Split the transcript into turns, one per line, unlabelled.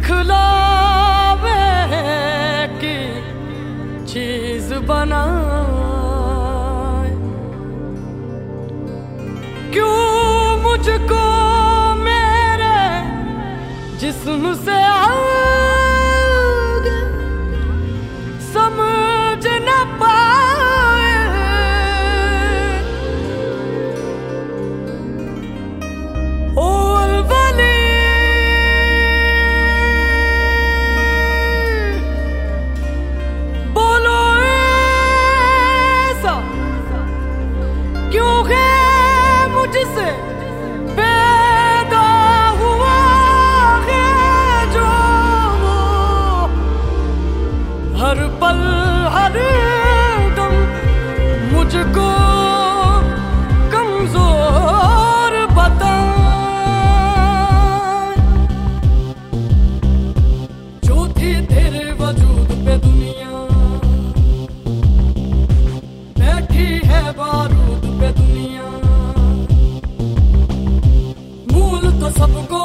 दिखलावे की चीज़ बना क्यों मुझको मेरे जिस्म से आगे poco